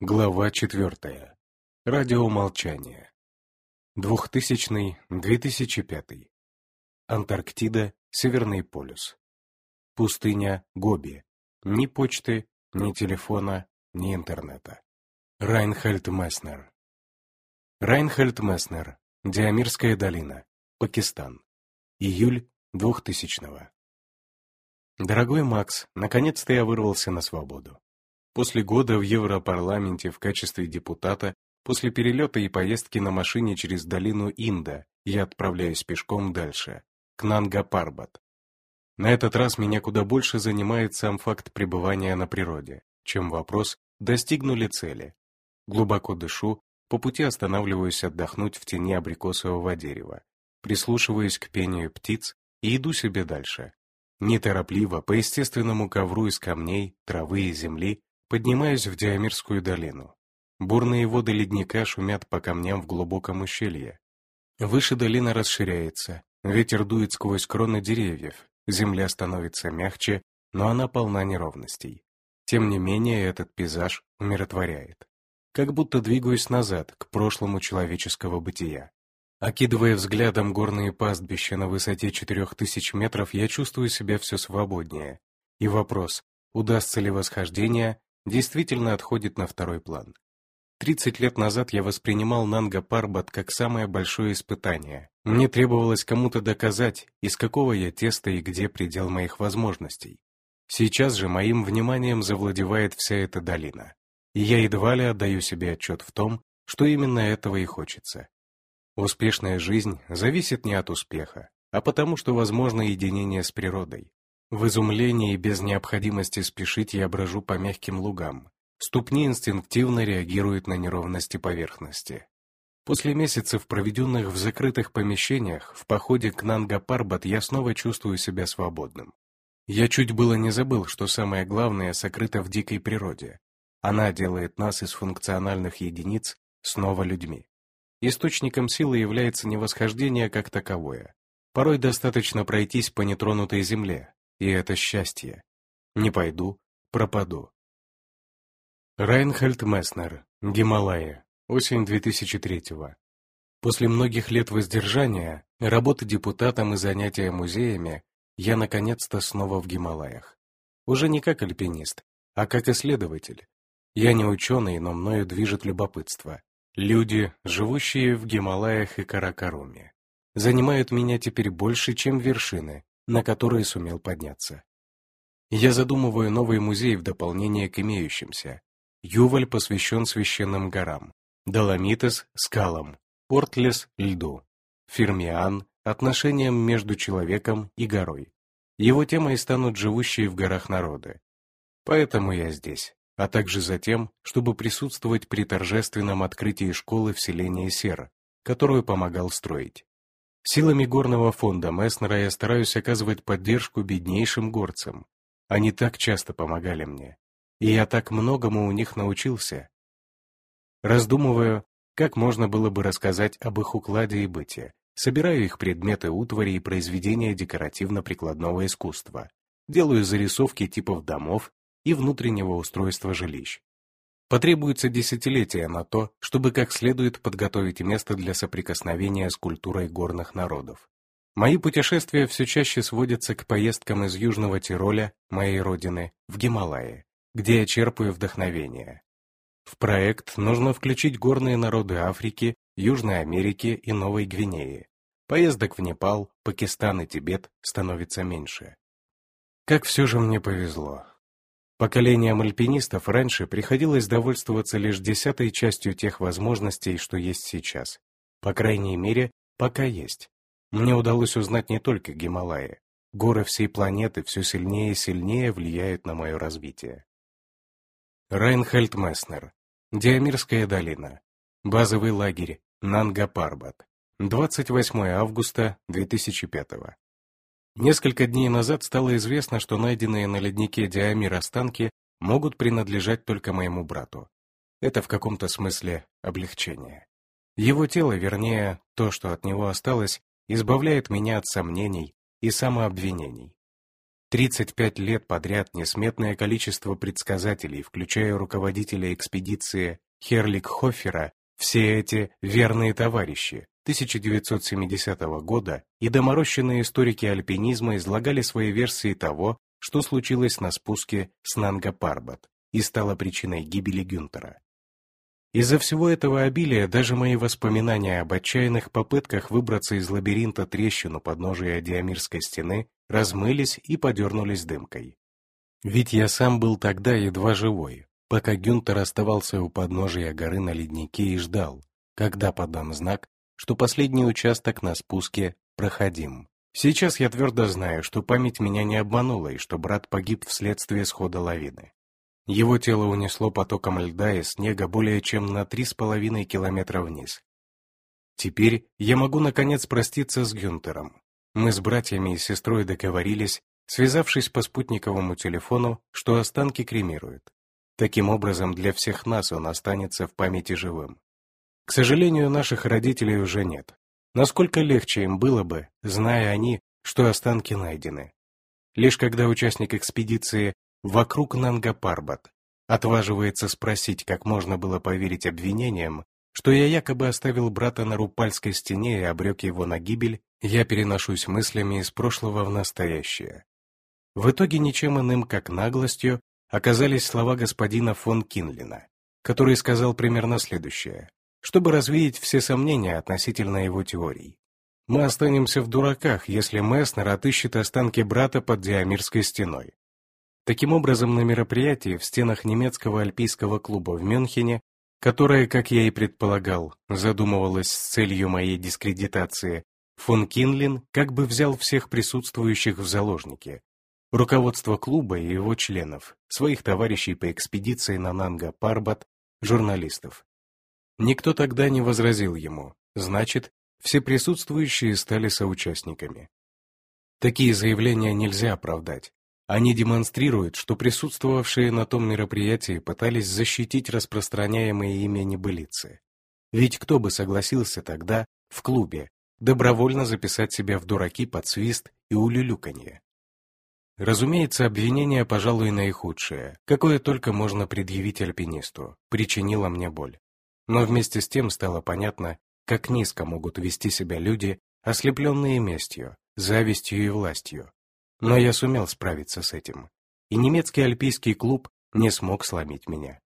Глава четвертая. Радиомолчание. 2000-2005. Антарктида, Северный полюс. Пустыня Гоби. Ни почты, ни телефона, ни интернета. Райнхальд Месснер. Райнхальд Месснер. Диамирская долина. Пакистан. Июль 2000-го. Дорогой Макс, наконец-то я вырвался на свободу. После года в Европарламенте в качестве депутата, после перелета и поездки на машине через долину Инда, я отправляюсь пешком дальше, к Нанга-Парбат. На этот раз меня куда больше занимает сам факт пребывания на природе, чем вопрос, достигнули цели. Глубоко дышу, по пути останавливаюсь отдохнуть в тени абрикосового дерева, прислушиваюсь к пению птиц и иду себе дальше. Неторопливо, по естественному ковру из камней, травы и земли, Поднимаюсь в Диамирскую долину. Бурные воды ледника шумят по камням в глубоком ущелье. Выше долина расширяется, ветер дует сквозь кроны деревьев, земля становится мягче, но она полна неровностей. Тем не менее, этот пейзаж умиротворяет. Как будто двигаюсь назад, к прошлому человеческого бытия. Окидывая взглядом горные пастбища на высоте 4000 метров, я чувствую себя все свободнее. И вопрос, удастся ли восхождение, действительно отходит на второй план. 30 лет назад я воспринимал Нанга Парбат как самое большое испытание. Мне требовалось кому-то доказать, из какого я теста и где предел моих возможностей. Сейчас же моим вниманием завладевает вся эта долина. И я едва ли отдаю себе отчет в том, что именно этого и хочется. Успешная жизнь зависит не от успеха, а потому что возможно единение с природой. В изумлении без необходимости спешить я брожу по мягким лугам. Ступни инстинктивно реагируют на неровности поверхности. После месяцев, проведенных в закрытых помещениях, в походе к Нанга-Парбат я снова чувствую себя свободным. Я чуть было не забыл, что самое главное сокрыто в дикой природе. Она делает нас из функциональных единиц снова людьми. Источником силы является не восхождение как таковое. Порой достаточно пройтись по нетронутой земле, и это счастье. Не пойду, пропаду. Райнхальд Месснер, Гималая, осень 2003-го. После многих лет воздержания, работы депутатом и занятия музеями, я наконец-то снова в Гималаях. Уже не как альпинист, а как исследователь. Я не ученый, но мною движет любопытство. Люди, живущие в Гималаях и Каракаруме, занимают меня теперь больше, чем вершины, на которые сумел подняться. Я задумываю новый музей в дополнение к имеющимся. Юваль посвящен священным горам, Доломитес – скалам, Портлес – льду, Фермиан – отношениям между человеком и горой. Его темой станут живущие в горах народы. Поэтому я здесь, а также за тем, чтобы присутствовать при торжественном открытии школы в селении Сер, которую помогал строить. Силами горного фонда Месснера я стараюсь оказывать поддержку беднейшим горцам. Они так часто помогали мне. И я так многому у них научился. Раздумываю, как можно было бы рассказать об их укладе и быте. Собираю их предметы утвари и произведения декоративно-прикладного искусства. Делаю зарисовки типов домов и внутреннего устройства жилищ. Потребуется десятилетия на то, чтобы как следует подготовить место для соприкосновения с культурой горных народов. Мои путешествия все чаще сводятся к поездкам из Южного Тироля, моей родины, в Гималаи, где я черпаю вдохновение. В проект нужно включить горные народы Африки, Южной Америки и Новой Гвинеи. Поездок в Непал, Пакистан и Тибет становится меньше. Как все же мне повезло. Поколениям альпинистов раньше приходилось довольствоваться лишь десятой частью тех возможностей, что есть сейчас. По крайней мере, пока есть. Мне удалось узнать не только Гималаи. Горы всей планеты все сильнее и сильнее влияют на мое развитие. Райнхальд Месснер. Диамирская долина. Базовый лагерь. Нанга-Парбат. 28 августа 2005 Несколько дней назад стало известно, что найденные на леднике Диамир останки могут принадлежать только моему брату. Это в каком-то смысле облегчение. Его тело, вернее, то, что от него осталось, избавляет меня от сомнений и самообвинений. 35 лет подряд несметное количество предсказателей, включая руководителя экспедиции Херлик Хоффера, все эти верные товарищи 1970 года и доморощенные историки альпинизма излагали свои версии того, что случилось на спуске с Нанга-Парбат и стало причиной гибели Гюнтера. Из-за всего этого обилия даже мои воспоминания об отчаянных попытках выбраться из лабиринта трещину подножия Диамирской стены размылись и подернулись дымкой. Ведь я сам был тогда едва живой, пока Гюнтер оставался у подножия горы на леднике и ждал, когда подам знак, что последний участок на спуске проходим. Сейчас я твердо знаю, что память меня не обманула и что брат погиб вследствие схода лавины. Его тело унесло потоком льда и снега более чем на три с половиной километра вниз. Теперь я могу наконец проститься с Гюнтером. Мы с братьями и сестрой договорились, связавшись по спутниковому телефону, что останки кремируют. Таким образом, для всех нас он останется в памяти живым. К сожалению, наших родителей уже нет. Насколько легче им было бы, зная они, что останки найдены. Лишь когда участник экспедиции вокруг Нанга-Парбат, отваживается спросить, как можно было поверить обвинениям, что я якобы оставил брата на Рупальской стене и обрек его на гибель, я переношусь мыслями из прошлого в настоящее. В итоге ничем иным, как наглостью, оказались слова господина фон Кинлина, который сказал примерно следующее, чтобы развеять все сомнения относительно его теорий. Мы останемся в дураках, если Месснер отыщет останки брата под Диамирской стеной. Таким образом, на мероприятии в стенах немецкого альпийского клуба в Мюнхене, которое, как я и предполагал, задумывалось с целью моей дискредитации, фон Кинлин как бы взял всех присутствующих в заложники. Руководство клуба и его членов, своих товарищей по экспедиции на Нанга-Парбат, журналистов. Никто тогда не возразил ему, значит, все присутствующие стали соучастниками. Такие заявления нельзя оправдать. Они демонстрируют, что присутствовавшие на том мероприятии пытались защитить распространяемые ими небылицы. Ведь кто бы согласился тогда, в клубе, добровольно записать себя в дураки под свист и улюлюканье? Разумеется, обвинение, пожалуй, наихудшее, какое только можно предъявить альпинисту, причинило мне боль. Но вместе с тем стало понятно, как низко могут вести себя люди, ослепленные местью, завистью и властью, но я сумел справиться с этим, и немецкий альпийский клуб не смог сломить меня.